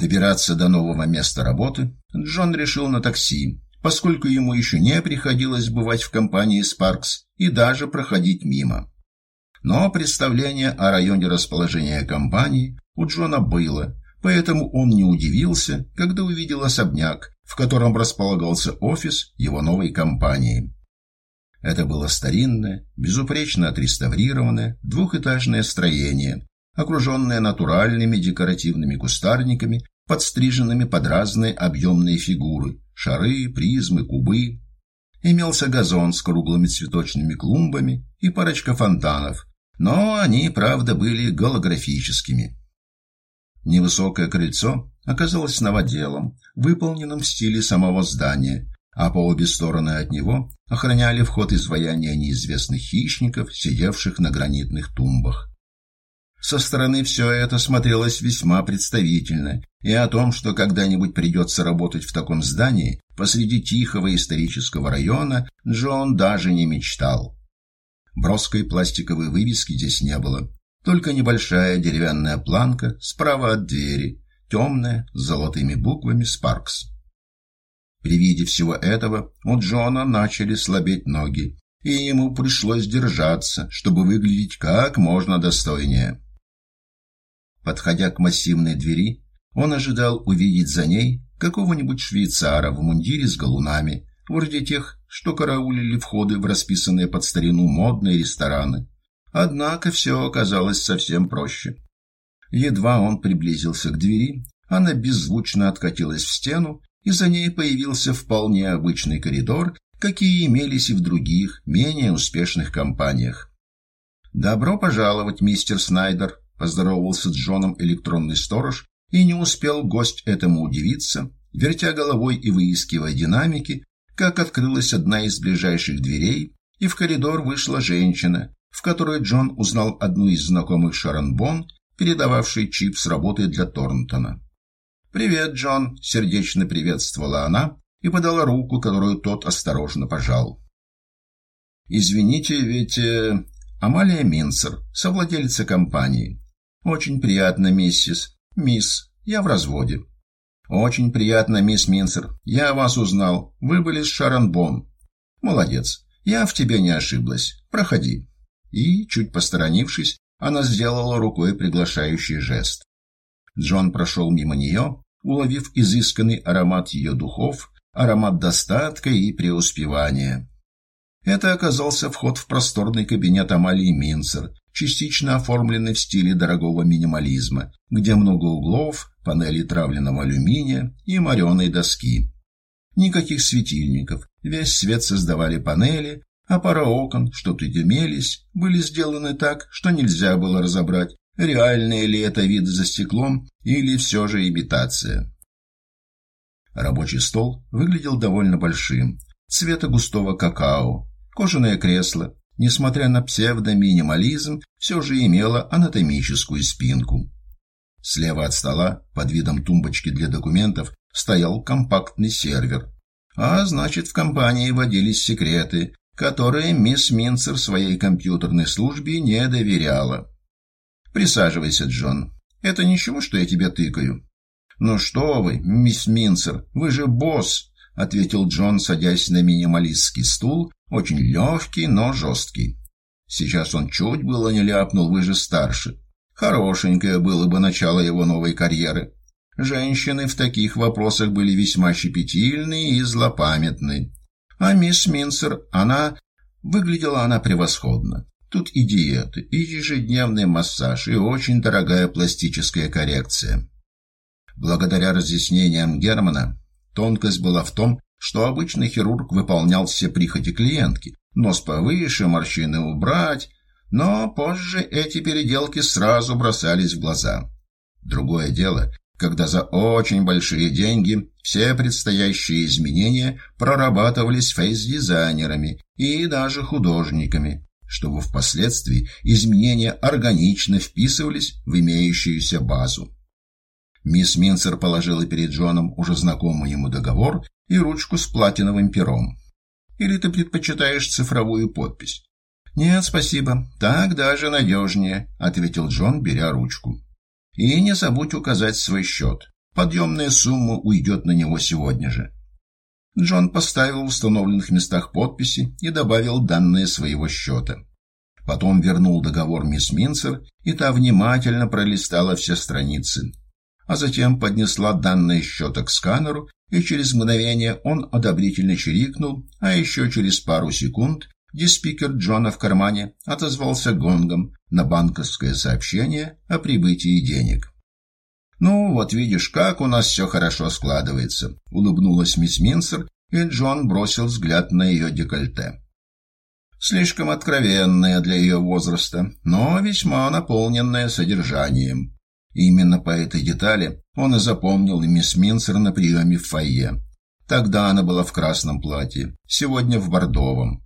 Добираться до нового места работы Джон решил на такси, поскольку ему еще не приходилось бывать в компании Sparks и даже проходить мимо. Но представление о районе расположения компании у Джона было, поэтому он не удивился, когда увидел особняк, в котором располагался офис его новой компании. Это было старинное, безупречно отреставрированное двухэтажное строение, окруженное натуральными декоративными кустарниками, подстриженными под разные объемные фигуры, шары, призмы, кубы. Имелся газон с круглыми цветочными клумбами и парочка фонтанов, но они, правда, были голографическими. Невысокое крыльцо оказалось новоделом, выполненным в стиле самого здания, а по обе стороны от него охраняли вход изваяния неизвестных хищников, сидевших на гранитных тумбах. Со стороны все это смотрелось весьма представительно, и о том, что когда-нибудь придется работать в таком здании посреди тихого исторического района, Джон даже не мечтал. Броской пластиковой вывески здесь не было, только небольшая деревянная планка справа от двери, темная, с золотыми буквами «Спаркс». При виде всего этого у Джона начали слабеть ноги, и ему пришлось держаться, чтобы выглядеть как можно достойнее. Подходя к массивной двери, он ожидал увидеть за ней какого-нибудь швейцара в мундире с галунами, вроде тех, что караулили входы в расписанные под старину модные рестораны. Однако все оказалось совсем проще. Едва он приблизился к двери, она беззвучно откатилась в стену, и за ней появился вполне обычный коридор, какие имелись и в других, менее успешных компаниях. «Добро пожаловать, мистер Снайдер», — поздоровался с Джоном электронный сторож, и не успел гость этому удивиться, вертя головой и выискивая динамики, как открылась одна из ближайших дверей, и в коридор вышла женщина, в которой Джон узнал одну из знакомых Шарон Бон, передававшей чип с работы для Торнтона. «Привет, Джон!» — сердечно приветствовала она и подала руку, которую тот осторожно пожал. «Извините, ведь э, Амалия Минцер, совладельца компании. Очень приятно, миссис. Мисс, я в разводе». «Очень приятно, мисс Минцер. Я вас узнал. Вы были с Шарон Бон». «Молодец. Я в тебе не ошиблась. Проходи». И, чуть посторонившись, она сделала рукой приглашающий жест. Джон прошел мимо нее, уловив изысканный аромат ее духов, аромат достатка и преуспевания. Это оказался вход в просторный кабинет Амалии Минцер, частично оформленный в стиле дорогого минимализма, где много углов, панели травленного алюминия и мореной доски. Никаких светильников, весь свет создавали панели, а пара окон, что тут имелись, были сделаны так, что нельзя было разобрать, реальные ли это виды за стеклом или все же имитация. Рабочий стол выглядел довольно большим, цвета густого какао. Кожаное кресло, несмотря на псевдоминимализм, все же имело анатомическую спинку. Слева от стола, под видом тумбочки для документов, стоял компактный сервер. А значит, в компании водились секреты, которые мисс Минцер своей компьютерной службе не доверяла. «Присаживайся, Джон. Это ничего, что я тебя тыкаю?» «Ну что вы, мисс Минцер, вы же босс!» — ответил Джон, садясь на минималистский стул, очень легкий, но жесткий. Сейчас он чуть было не ляпнул, вы же старше. Хорошенькое было бы начало его новой карьеры. Женщины в таких вопросах были весьма щепетильны и злопамятны. А мисс Минцер, она... Выглядела она превосходно. Тут и диеты, и ежедневный массаж, и очень дорогая пластическая коррекция. Благодаря разъяснениям Германа, тонкость была в том, что обычный хирург выполнял все прихоти клиентки, нос повыше, морщины убрать, но позже эти переделки сразу бросались в глаза. Другое дело, когда за очень большие деньги все предстоящие изменения прорабатывались фейс-дизайнерами и даже художниками, чтобы впоследствии изменения органично вписывались в имеющуюся базу. Мисс Минцер положила перед Джоном уже знакомый ему договор и ручку с платиновым пером. «Или ты предпочитаешь цифровую подпись?» «Нет, спасибо. Так даже надежнее», — ответил Джон, беря ручку. «И не забудь указать свой счет. Подъемная сумма уйдет на него сегодня же. Джон поставил в установленных местах подписи и добавил данные своего счета. Потом вернул договор мисс Минцер, и та внимательно пролистала все страницы. А затем поднесла данные счета к сканеру, и через мгновение он одобрительно чирикнул, а еще через пару секунд диспикер Джона в кармане отозвался гонгом на банковское сообщение о прибытии денег. «Ну, вот видишь, как у нас все хорошо складывается», — улыбнулась мисс Минсер, и Джон бросил взгляд на ее декольте. Слишком откровенная для ее возраста, но весьма наполненная содержанием. И именно по этой детали он и запомнил мисс Минсер на приеме в фойе. Тогда она была в красном платье, сегодня в бордовом.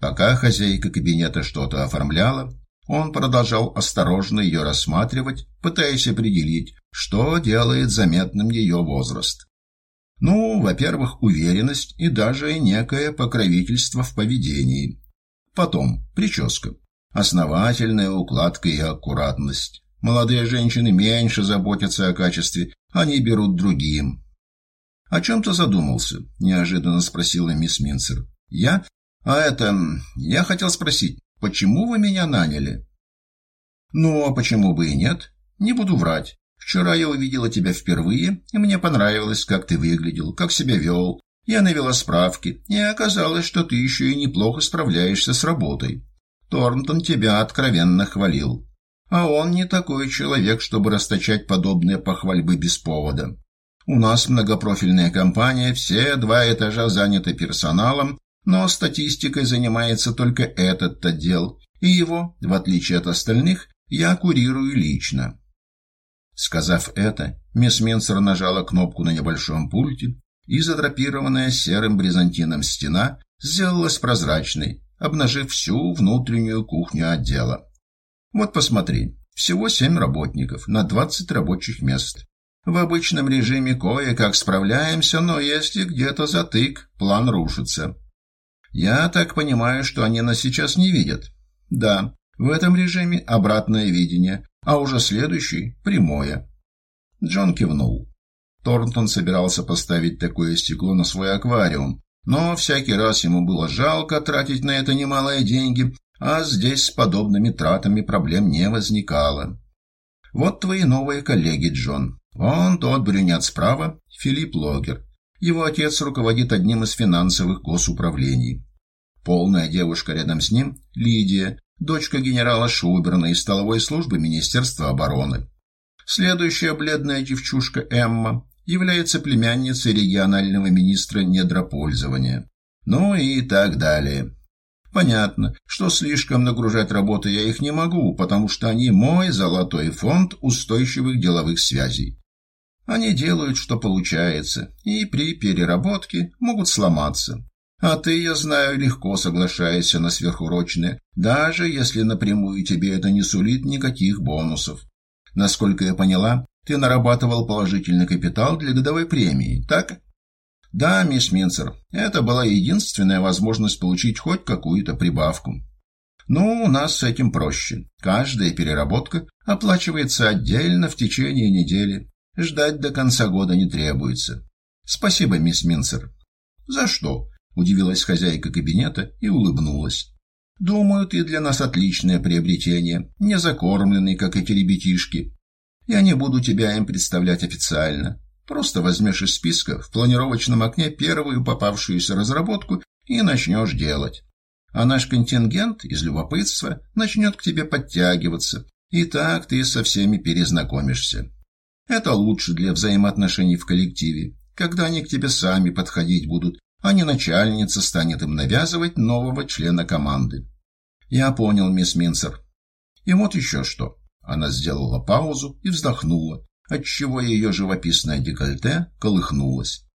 Пока хозяйка кабинета что-то оформляла, он продолжал осторожно ее рассматривать, пытаясь определить, что делает заметным ее возраст. Ну, во-первых, уверенность и даже некое покровительство в поведении. Потом прическа, основательная укладка и аккуратность. Молодые женщины меньше заботятся о качестве, они берут другим. «О чем ты задумался?» – неожиданно спросила мисс Минцер. «Я? А это... Я хотел спросить, Почему вы меня наняли? Ну, а почему бы и нет? Не буду врать. Вчера я увидела тебя впервые, и мне понравилось, как ты выглядел, как себя вел. Я навела справки, и оказалось, что ты еще и неплохо справляешься с работой. Торнтон тебя откровенно хвалил. А он не такой человек, чтобы расточать подобные похвальбы без повода. У нас многопрофильная компания, все два этажа заняты персоналом, но статистикой занимается только этот отдел, и его, в отличие от остальных, я курирую лично. Сказав это, мисс Минцер нажала кнопку на небольшом пульте, и задрапированная серым брезантином стена сделалась прозрачной, обнажив всю внутреннюю кухню отдела. Вот посмотри, всего семь работников на двадцать рабочих мест. В обычном режиме кое-как справляемся, но если где-то затык, план рушится. Я так понимаю, что они нас сейчас не видят. Да, в этом режиме обратное видение, а уже следующий – прямое. Джон кивнул. Торнтон собирался поставить такое стекло на свой аквариум, но всякий раз ему было жалко тратить на это немалые деньги, а здесь с подобными тратами проблем не возникало. Вот твои новые коллеги, Джон. Вон тот брюнет справа, Филипп Логер. Его отец руководит одним из финансовых госуправлений. Полная девушка рядом с ним – Лидия, дочка генерала Шуберна из столовой службы Министерства обороны. Следующая бледная девчушка Эмма является племянницей регионального министра недропользования. Ну и так далее. Понятно, что слишком нагружать работу я их не могу, потому что они мой золотой фонд устойчивых деловых связей. Они делают, что получается, и при переработке могут сломаться. А ты, я знаю, легко соглашаешься на сверхурочные, даже если напрямую тебе это не сулит никаких бонусов. Насколько я поняла, ты нарабатывал положительный капитал для годовой премии, так? Да, мисс Минцер, это была единственная возможность получить хоть какую-то прибавку. Ну, у нас с этим проще. Каждая переработка оплачивается отдельно в течение недели. Ждать до конца года не требуется. Спасибо, мисс Минцер. За что? Удивилась хозяйка кабинета и улыбнулась. Думаю, ты для нас отличное приобретение, не закормленный, как эти ребятишки. Я не буду тебя им представлять официально. Просто возьмешь из списка в планировочном окне первую попавшуюся разработку и начнешь делать. А наш контингент из любопытства начнет к тебе подтягиваться, и так ты со всеми перезнакомишься. Это лучше для взаимоотношений в коллективе, когда они к тебе сами подходить будут, а не начальница станет им навязывать нового члена команды. Я понял, мисс Минцер. И вот еще что. Она сделала паузу и вздохнула, отчего ее живописное декольте колыхнулось.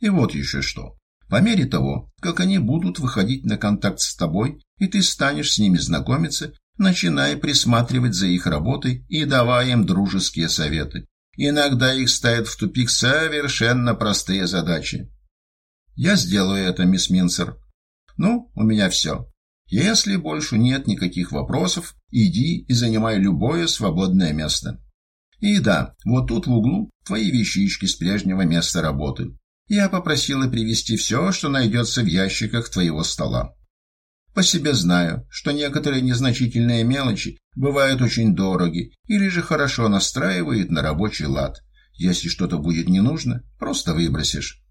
И вот еще что. По мере того, как они будут выходить на контакт с тобой, и ты станешь с ними знакомиться, начиная присматривать за их работой и давая им дружеские советы. Иногда их ставят в тупик совершенно простые задачи. Я сделаю это, мисс Минсер. Ну, у меня все. Если больше нет никаких вопросов, иди и занимай любое свободное место. И да, вот тут в углу твои вещички с прежнего места работы. Я попросила привезти все, что найдется в ящиках твоего стола. По себе знаю, что некоторые незначительные мелочи бывают очень дороги или же хорошо настраивают на рабочий лад. Если что-то будет не нужно, просто выбросишь.